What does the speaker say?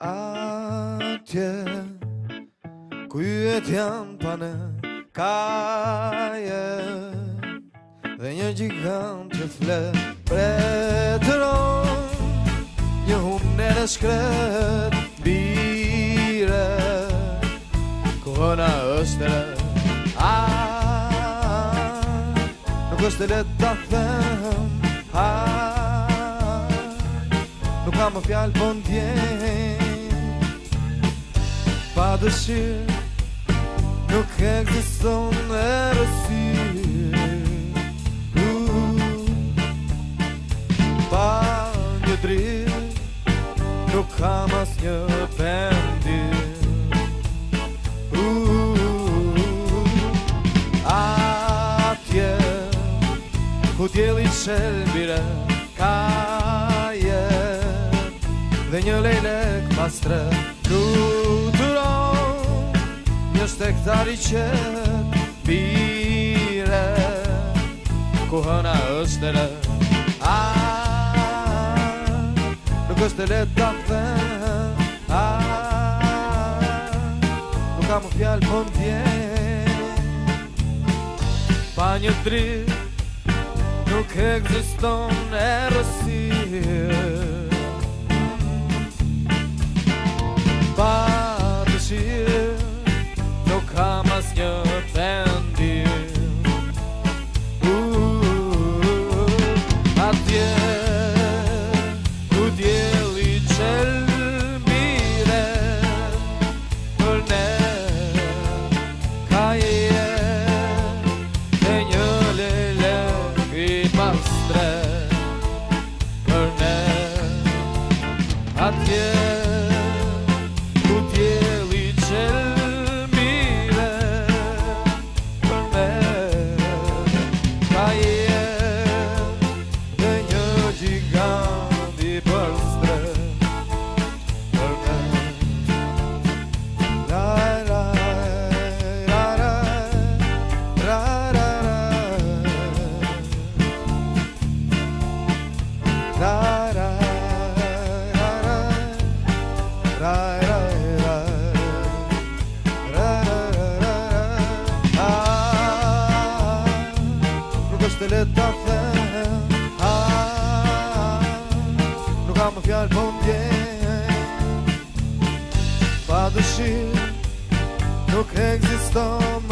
Atje Kujet janë pane Kaje Dhe një gjikan të fle Pretëron Një hunë në shkret Bire Kona është në A Nuk është të letë të them A Nuk kam më fjalë bëndjenë po dëshirë Nuk e gëzëson e rësirë uh, Pa një dritë Nuk kam as një pendirë uh, Ku tjeli qelbire ka jet Dhe një lejlek pas tre Kru është e këtari që pire Ku hëna është e lë A, nuk është e lë të apëthe A, nuk kam u fjalë për po në Pa një dritë, nuk e e rësirë Yeah. të le të the A, nuk kam më fjallë po më djenë Pa dëshirë, nuk eksiston